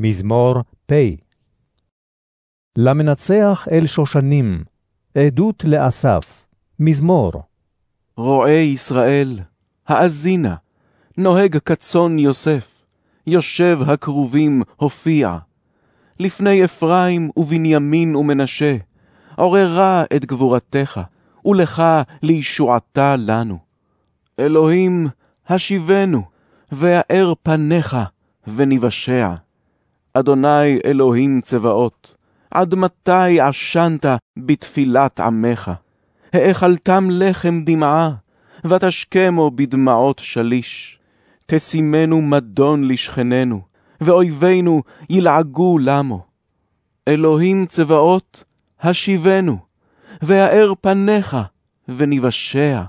מזמור פ. למנצח אל שושנים, עדות לאסף, מזמור. רועי ישראל, האזינה, נוהג כצאן יוסף, יושב הכרובים הופיע. לפני אפרים ובנימין ומנשה, עוררה את גבורתך, ולך לישועתה לנו. אלוהים, השיבנו, ואר פניך, וניוושע. אדוני אלוהים צבאות, עד מתי עשנת בתפילת עמך? האכלתם לחם דמעה, ותשכמו בדמעות שליש. תשימנו מדון לשכננו, ואויבינו ילעגו למו. אלוהים צבאות, השיבנו, והאר פניך, וניוושע.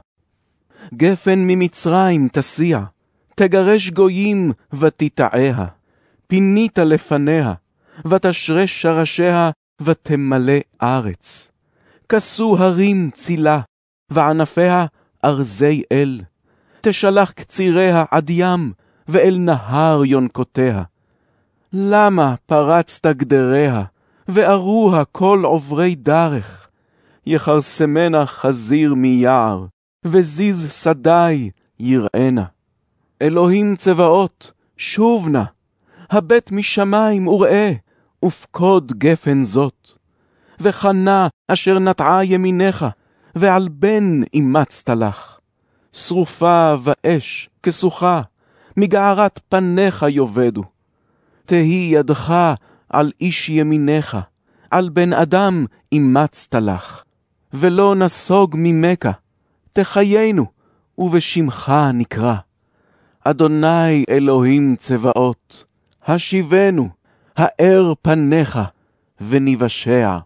גפן ממצרים תסיע, תגרש גויים ותטעיה. פינית לפניה, ותשרש שרשיה, ותמלא ארץ. כסו הרים צילה, וענפיה ארזי אל. תשלח קציריה עד ים, ואל נהר יונקותיה. למה פרצת גדריה, וארוה כל עוברי דרך? יכרסמנה חזיר מיער, וזיז שדי יראנה. אלוהים צבאות, שוב נא, הבט משמיים וראה, ופקוד גפן זאת. וחנה אשר נטעה ימינך, ועל בן אימצת לך. שרופה ואש כסוכה, מגערת פניך יאבדו. תהי ידך על איש ימינך, על בן אדם אימצת לך. ולא נסוג ממך, תחיינו, ובשמך נקרא. אדוני אלוהים צבאות, השיבנו, האר פניך, וניוושע.